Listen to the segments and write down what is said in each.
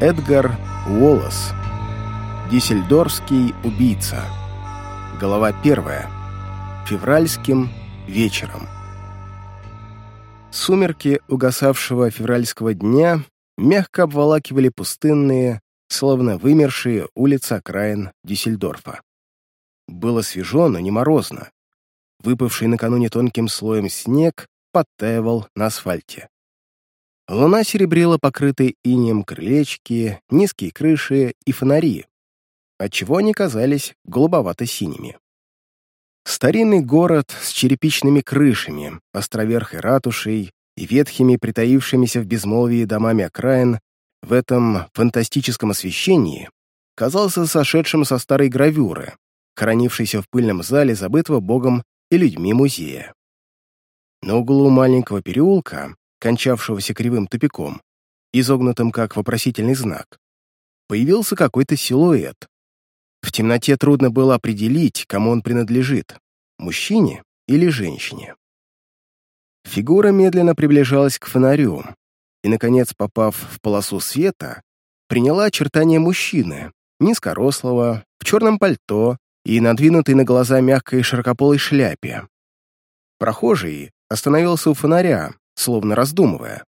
Эдгар Уоллес. Диссельдорфский убийца. Глава первая. Февральским вечером. Сумерки угасавшего февральского дня мягко обволакивали пустынные, словно вымершие улицы окраин Диссельдорфа. Было свежо, но не морозно. Выпавший накануне тонким слоем снег подтаивал на асфальте. Луна серебрила покрытые инеем крылечки, низкие крыши и фонари, отчего они казались голубовато-синими. Старинный город с черепичными крышами, островерхой ратушей и ветхими, притаившимися в безмолвии домами окраин, в этом фантастическом освещении казался сошедшим со старой гравюры, хранившейся в пыльном зале забытого богом и людьми музея. На углу маленького переулка кончавшегося кривым тупиком, изогнутым как вопросительный знак, появился какой-то силуэт. В темноте трудно было определить, кому он принадлежит — мужчине или женщине. Фигура медленно приближалась к фонарю и, наконец, попав в полосу света, приняла очертания мужчины, низкорослого, в черном пальто и надвинутой на глаза мягкой широкополой шляпе. Прохожий остановился у фонаря, словно раздумывая.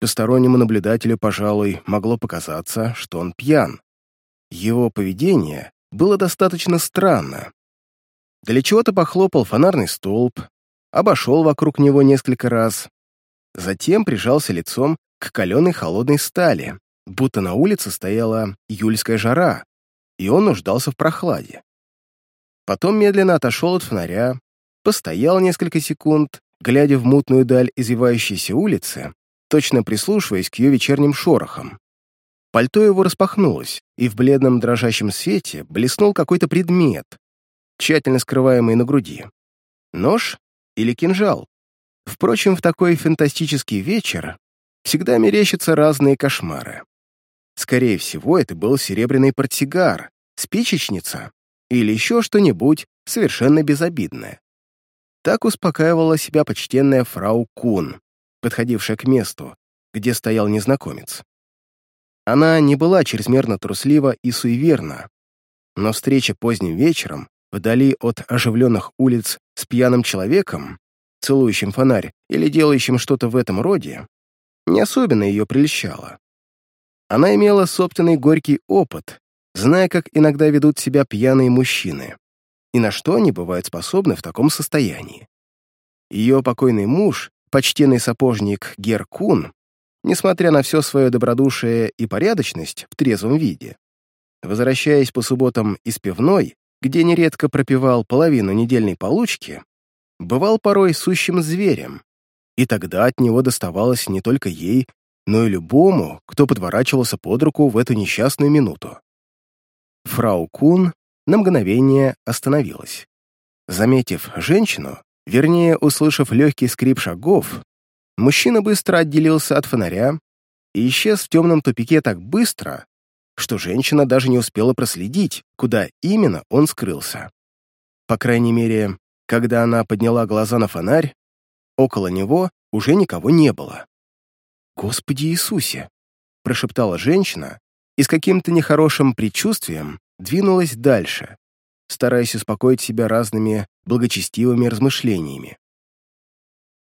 Постороннему наблюдателю, пожалуй, могло показаться, что он пьян. Его поведение было достаточно странно. Для чего-то похлопал фонарный столб, обошел вокруг него несколько раз, затем прижался лицом к каленой холодной стали, будто на улице стояла июльская жара, и он нуждался в прохладе. Потом медленно отошел от фонаря, постоял несколько секунд, глядя в мутную даль извивающейся улицы, точно прислушиваясь к ее вечерним шорохам. Пальто его распахнулось, и в бледном дрожащем свете блеснул какой-то предмет, тщательно скрываемый на груди. Нож или кинжал? Впрочем, в такой фантастический вечер всегда мерещатся разные кошмары. Скорее всего, это был серебряный портсигар, спичечница или еще что-нибудь совершенно безобидное. Так успокаивала себя почтенная фрау Кун, подходившая к месту, где стоял незнакомец. Она не была чрезмерно труслива и суеверна, но встреча поздним вечером, вдали от оживленных улиц с пьяным человеком, целующим фонарь или делающим что-то в этом роде, не особенно ее прельщала. Она имела собственный горький опыт, зная, как иногда ведут себя пьяные мужчины и на что они бывают способны в таком состоянии. Ее покойный муж, почтенный сапожник Геркун, несмотря на все свое добродушие и порядочность в трезвом виде, возвращаясь по субботам из пивной, где нередко пропивал половину недельной получки, бывал порой сущим зверем, и тогда от него доставалось не только ей, но и любому, кто подворачивался под руку в эту несчастную минуту. Фрау Кун на мгновение остановилась. Заметив женщину, вернее, услышав легкий скрип шагов, мужчина быстро отделился от фонаря и исчез в темном тупике так быстро, что женщина даже не успела проследить, куда именно он скрылся. По крайней мере, когда она подняла глаза на фонарь, около него уже никого не было. «Господи Иисусе!» — прошептала женщина и с каким-то нехорошим предчувствием двинулась дальше, стараясь успокоить себя разными благочестивыми размышлениями.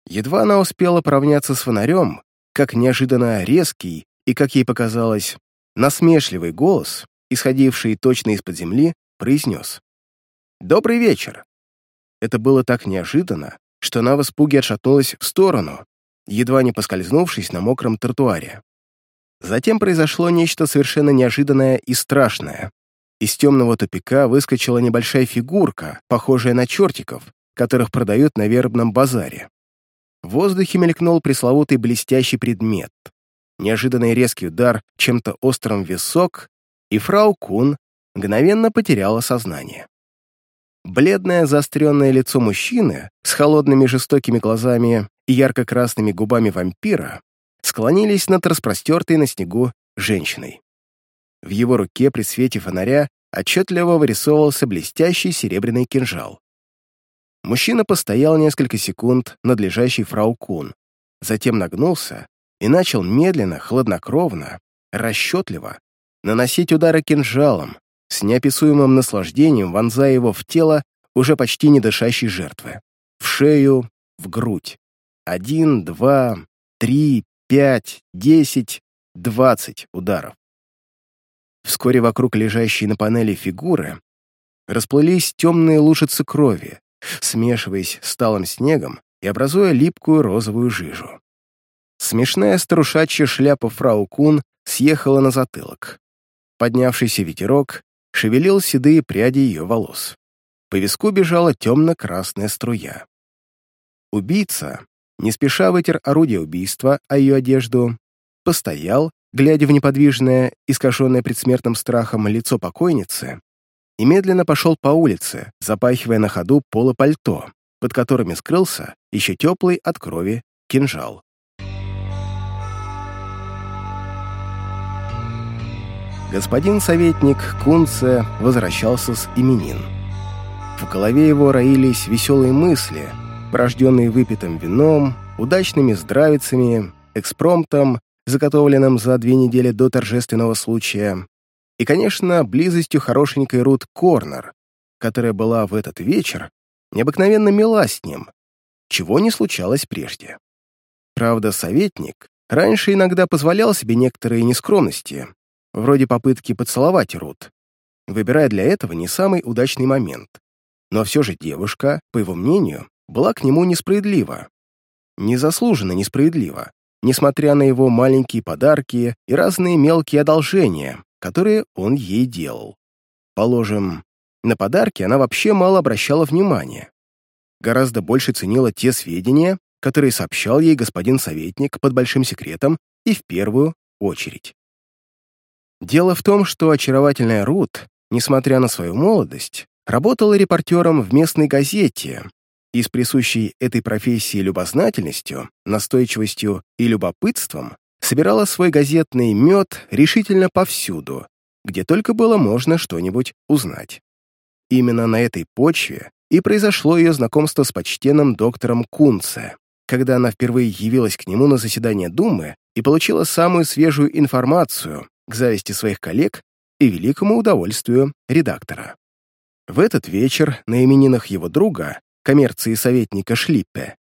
Едва она успела поравняться с фонарем, как неожиданно резкий и, как ей показалось, насмешливый голос, исходивший точно из-под земли, произнес «Добрый вечер!». Это было так неожиданно, что она в испуге отшатнулась в сторону, едва не поскользнувшись на мокром тротуаре. Затем произошло нечто совершенно неожиданное и страшное. Из темного тупика выскочила небольшая фигурка, похожая на чертиков, которых продают на вербном базаре. В воздухе мелькнул пресловутый блестящий предмет. Неожиданный резкий удар чем-то острым в висок, и фрау Кун мгновенно потеряла сознание. Бледное заостренное лицо мужчины с холодными жестокими глазами и ярко-красными губами вампира склонились над распростертой на снегу женщиной. В его руке при свете фонаря отчетливо вырисовывался блестящий серебряный кинжал. Мужчина постоял несколько секунд над лежащей фрау Кун, затем нагнулся и начал медленно, хладнокровно, расчетливо, наносить удары кинжалом, с неописуемым наслаждением вонзая его в тело уже почти не дышащей жертвы. В шею, в грудь. Один, два, три, пять, десять, двадцать ударов. Вскоре вокруг лежащей на панели фигуры расплылись темные лужицы крови, смешиваясь с талым снегом и образуя липкую розовую жижу. Смешная старушачья шляпа фрау Кун съехала на затылок. Поднявшийся ветерок шевелил седые пряди ее волос. По виску бежала темно-красная струя. Убийца не спеша вытер орудие убийства о ее одежду, постоял, глядя в неподвижное, искаженное предсмертным страхом лицо покойницы, и медленно пошел по улице, запахивая на ходу поло пальто, под которыми скрылся еще теплый от крови кинжал. Господин советник Кунце возвращался с именин. В голове его роились веселые мысли, порожденные выпитым вином, удачными здравицами, экспромтом, заготовленным за две недели до торжественного случая, и, конечно, близостью хорошенькой Рут Корнер, которая была в этот вечер необыкновенно мила с ним, чего не случалось прежде. Правда, советник раньше иногда позволял себе некоторые нескромности, вроде попытки поцеловать Рут, выбирая для этого не самый удачный момент. Но все же девушка, по его мнению, была к нему несправедлива. Незаслуженно несправедлива, несмотря на его маленькие подарки и разные мелкие одолжения, которые он ей делал. Положим, на подарки она вообще мало обращала внимания. Гораздо больше ценила те сведения, которые сообщал ей господин советник под большим секретом и в первую очередь. Дело в том, что очаровательная Рут, несмотря на свою молодость, работала репортером в местной газете и с присущей этой профессии любознательностью, настойчивостью и любопытством собирала свой газетный мед решительно повсюду, где только было можно что-нибудь узнать. Именно на этой почве и произошло ее знакомство с почтенным доктором Кунце, когда она впервые явилась к нему на заседание Думы и получила самую свежую информацию к зависти своих коллег и великому удовольствию редактора. В этот вечер на именинах его друга, коммерции советника Шлиппе,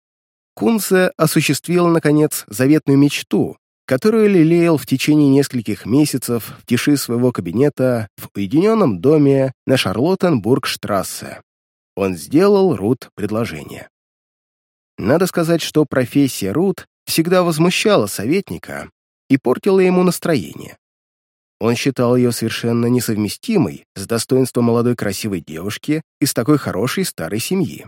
Кунце осуществил, наконец, заветную мечту, которую лелеял в течение нескольких месяцев в тиши своего кабинета в уединенном доме на Шарлоттенбург-штрассе. Он сделал Рут предложение. Надо сказать, что профессия Рут всегда возмущала советника и портила ему настроение. Он считал ее совершенно несовместимой с достоинством молодой красивой девушки из такой хорошей старой семьи.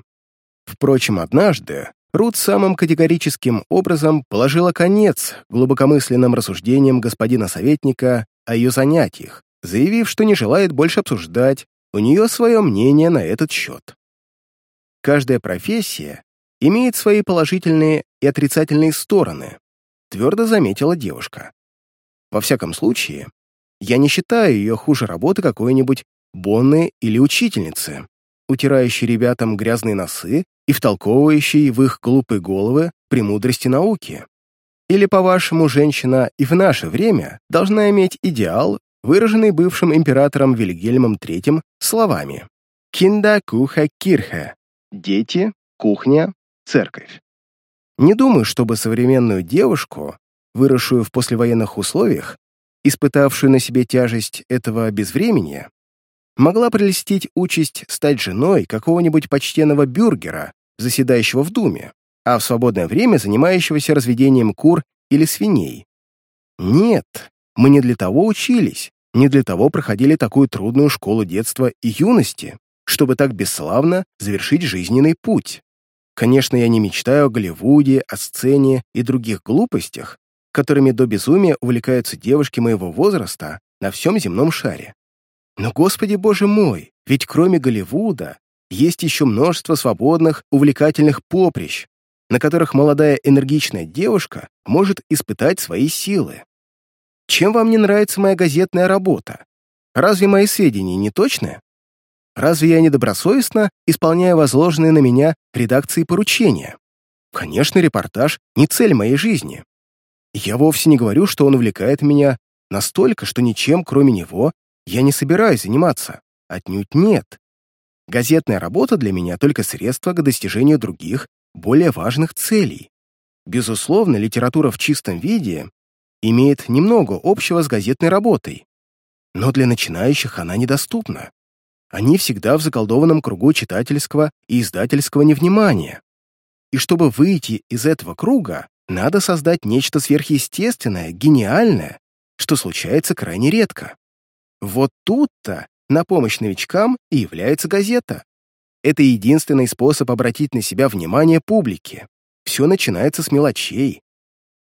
Впрочем, однажды Рут самым категорическим образом положила конец глубокомысленным рассуждениям господина советника о ее занятиях, заявив, что не желает больше обсуждать, у нее свое мнение на этот счет. Каждая профессия имеет свои положительные и отрицательные стороны, твердо заметила девушка. Во всяком случае, я не считаю ее хуже работы какой-нибудь Бонны или учительницы, утирающей ребятам грязные носы и втолковывающей в их глупые головы премудрости науки. Или, по-вашему, женщина и в наше время должна иметь идеал, выраженный бывшим императором Вильгельмом III словами «Кинда куха кирхе» — «Дети, кухня, церковь». Не думаю, чтобы современную девушку, выросшую в послевоенных условиях, испытавшую на себе тяжесть этого безвремения, могла прелестить участь стать женой какого-нибудь почтенного бюргера, заседающего в Думе, а в свободное время занимающегося разведением кур или свиней. Нет, мы не для того учились, не для того проходили такую трудную школу детства и юности, чтобы так бесславно завершить жизненный путь. Конечно, я не мечтаю о Голливуде, о сцене и других глупостях, которыми до безумия увлекаются девушки моего возраста на всем земном шаре. Но, Господи Боже мой, ведь кроме Голливуда есть еще множество свободных, увлекательных поприщ, на которых молодая энергичная девушка может испытать свои силы. Чем вам не нравится моя газетная работа? Разве мои сведения не точны? Разве я недобросовестно исполняю возложенные на меня редакции поручения? Конечно, репортаж — не цель моей жизни. Я вовсе не говорю, что он увлекает меня, Настолько, что ничем, кроме него, я не собираюсь заниматься. Отнюдь нет. Газетная работа для меня только средство к достижению других, более важных целей. Безусловно, литература в чистом виде имеет немного общего с газетной работой, но для начинающих она недоступна. Они всегда в заколдованном кругу читательского и издательского невнимания. И чтобы выйти из этого круга, надо создать нечто сверхъестественное, гениальное, что случается крайне редко. Вот тут-то на помощь новичкам и является газета. Это единственный способ обратить на себя внимание публики. Все начинается с мелочей.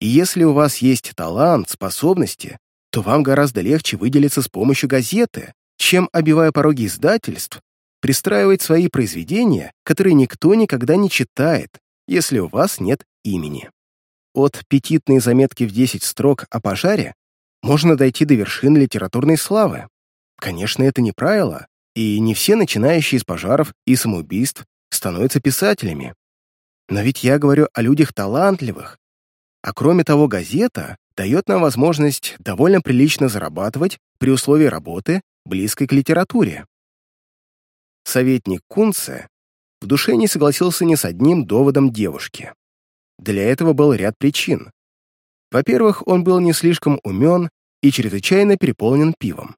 И если у вас есть талант, способности, то вам гораздо легче выделиться с помощью газеты, чем, обивая пороги издательств, пристраивать свои произведения, которые никто никогда не читает, если у вас нет имени. От петитной заметки в 10 строк о пожаре можно дойти до вершин литературной славы. Конечно, это не правило, и не все начинающие с пожаров и самоубийств становятся писателями. Но ведь я говорю о людях талантливых. А кроме того, газета дает нам возможность довольно прилично зарабатывать при условии работы, близкой к литературе. Советник Кунце в душе не согласился ни с одним доводом девушки. Для этого был ряд причин. Во-первых, он был не слишком умен и чрезвычайно переполнен пивом.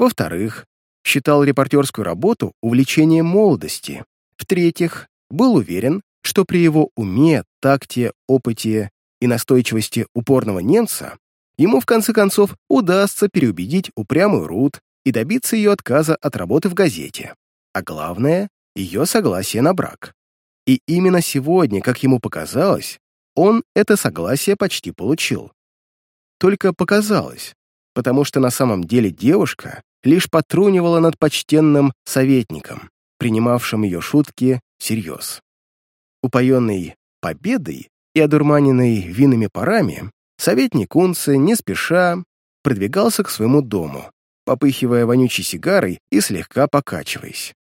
Во-вторых, считал репортерскую работу увлечением молодости. В-третьих, был уверен, что при его уме, такте, опыте и настойчивости упорного немца ему в конце концов удастся переубедить упрямую Рут и добиться ее отказа от работы в газете, а главное — ее согласие на брак. И именно сегодня, как ему показалось, он это согласие почти получил. Только показалось, потому что на самом деле девушка лишь потрунивала над почтенным советником, принимавшим ее шутки всерьез. Упоенный победой и одурманенный винными парами, советник Унце не спеша продвигался к своему дому, попыхивая вонючей сигарой и слегка покачиваясь.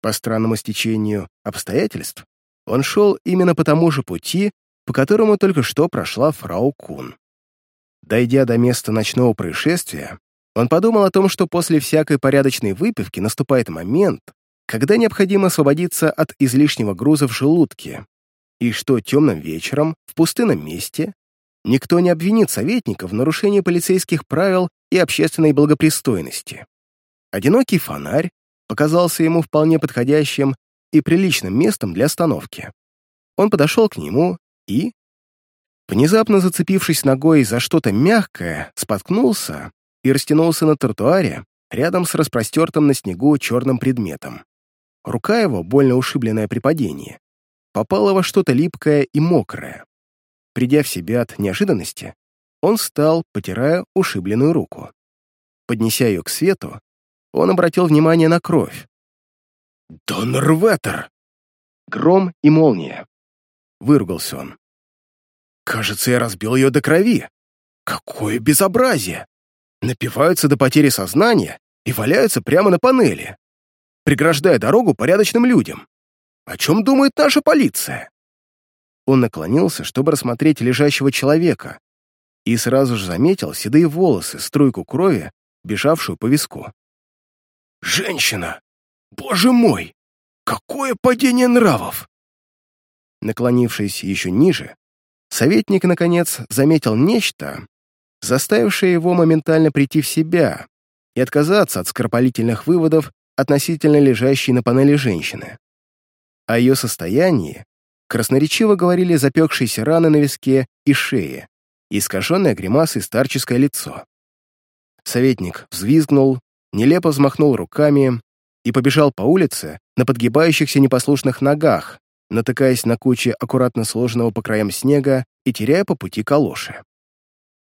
По странному стечению обстоятельств он шел именно по тому же пути, по которому только что прошла фрау Кун. Дойдя до места ночного происшествия, он подумал о том, что после всякой порядочной выпивки наступает момент, когда необходимо освободиться от излишнего груза в желудке, и что темным вечером в пустынном месте никто не обвинит советника в нарушении полицейских правил и общественной благопристойности. Одинокий фонарь показался ему вполне подходящим и приличным местом для остановки. Он подошел к нему и, внезапно зацепившись ногой за что-то мягкое, споткнулся и растянулся на тротуаре рядом с распростертым на снегу черным предметом. Рука его, больно ушибленная при падении, попала во что-то липкое и мокрое. Придя в себя от неожиданности, он встал, потирая ушибленную руку. Поднеся ее к свету, он обратил внимание на кровь. «Доннерветтер!» Гром и молния. Выругался он. «Кажется, я разбил ее до крови. Какое безобразие! Напиваются до потери сознания и валяются прямо на панели, преграждая дорогу порядочным людям. О чем думает наша полиция?» Он наклонился, чтобы рассмотреть лежащего человека, и сразу же заметил седые волосы, струйку крови, бежавшую по виску. «Женщина! Боже мой! Какое падение нравов!» Наклонившись еще ниже, советник, наконец, заметил нечто, заставившее его моментально прийти в себя и отказаться от скоропалительных выводов относительно лежащей на панели женщины. О ее состоянии красноречиво говорили запекшиеся раны на виске и шее, искаженное гримасой старческое лицо. Советник взвизгнул, нелепо взмахнул руками и побежал по улице на подгибающихся непослушных ногах, натыкаясь на кучи аккуратно сложенного по краям снега и теряя по пути калоши.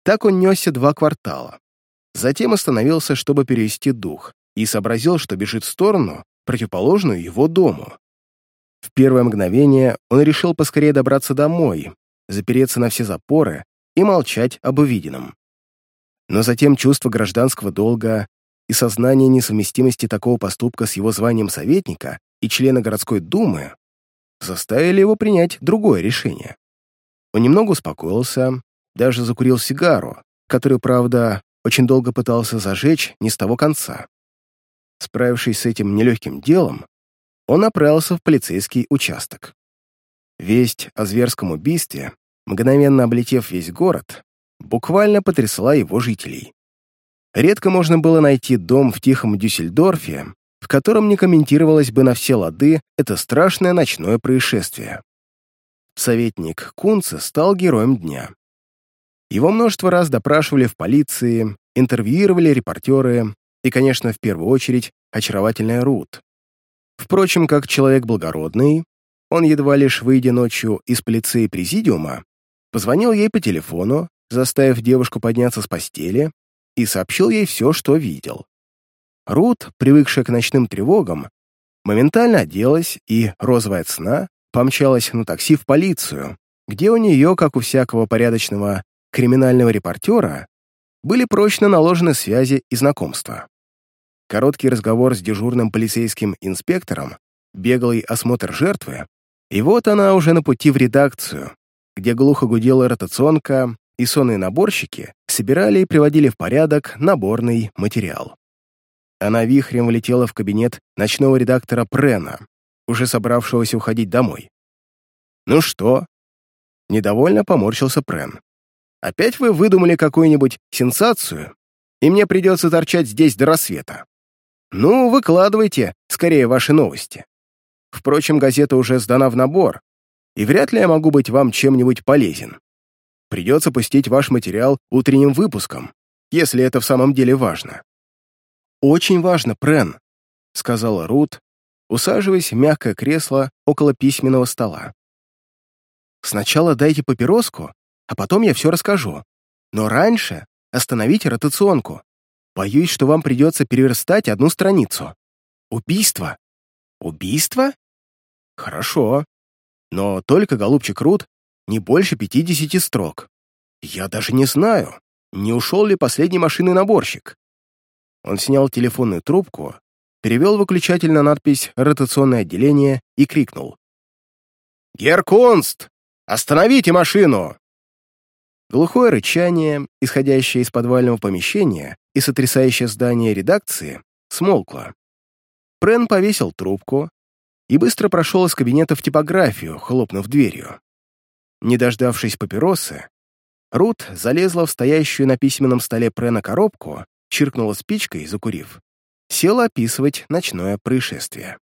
Так он несся два квартала. Затем остановился, чтобы перевести дух, и сообразил, что бежит в сторону, противоположную его дому. В первое мгновение он решил поскорее добраться домой, запереться на все запоры и молчать об увиденном. Но затем чувство гражданского долга и сознание несовместимости такого поступка с его званием советника и члена городской думы заставили его принять другое решение. Он немного успокоился, даже закурил сигару, которую, правда, очень долго пытался зажечь не с того конца. Справившись с этим нелегким делом, он направился в полицейский участок. Весть о зверском убийстве, мгновенно облетев весь город, буквально потрясла его жителей. Редко можно было найти дом в тихом Дюссельдорфе, в котором не комментировалось бы на все лады это страшное ночное происшествие. Советник Кунце стал героем дня. Его множество раз допрашивали в полиции, интервьюировали репортеры и, конечно, в первую очередь, очаровательная Рут. Впрочем, как человек благородный, он, едва лишь выйдя ночью из полиции президиума, позвонил ей по телефону, заставив девушку подняться с постели, и сообщил ей все, что видел. Рут, привыкшая к ночным тревогам, моментально оделась и, розовая от сна, помчалась на такси в полицию, где у нее, как у всякого порядочного криминального репортера, были прочно наложены связи и знакомства. Короткий разговор с дежурным полицейским инспектором, беглый осмотр жертвы, и вот она уже на пути в редакцию, где глухо гудела ротационка, и сонные наборщики собирали и приводили в порядок наборный материал. Она вихрем влетела в кабинет ночного редактора Прена, уже собравшегося уходить домой. «Ну что?» Недовольно поморщился Прен. «Опять вы выдумали какую-нибудь сенсацию, и мне придется торчать здесь до рассвета. Ну, выкладывайте скорее ваши новости. Впрочем, газета уже сдана в набор, и вряд ли я могу быть вам чем-нибудь полезен. Придется пустить ваш материал утренним выпуском, если это в самом деле важно. «Очень важно, Прен», — сказала Рут, усаживаясь в мягкое кресло около письменного стола. «Сначала дайте папироску, а потом я все расскажу. Но раньше остановите ротационку. Боюсь, что вам придется переверстать одну страницу. Убийство. Убийство? Хорошо. Но только, голубчик Рут, не больше 50 строк. Я даже не знаю, не ушел ли последний машинный наборщик. Он снял телефонную трубку, перевел выключатель на надпись «Ротационное отделение» и крикнул. «Геркунст! Остановите машину!» Глухое рычание, исходящее из подвального помещения и сотрясающее здание редакции, смолкло. Прен повесил трубку и быстро прошел из кабинета в типографию, хлопнув дверью. Не дождавшись папиросы, Рут залезла в стоящую на письменном столе Прена коробку, чиркнула спичкой, закурив, села описывать ночное происшествие.